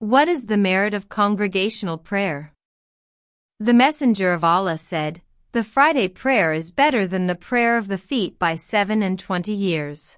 What is the merit of congregational prayer? The Messenger of Allah said, The Friday prayer is better than the prayer of the feet by seven and twenty years.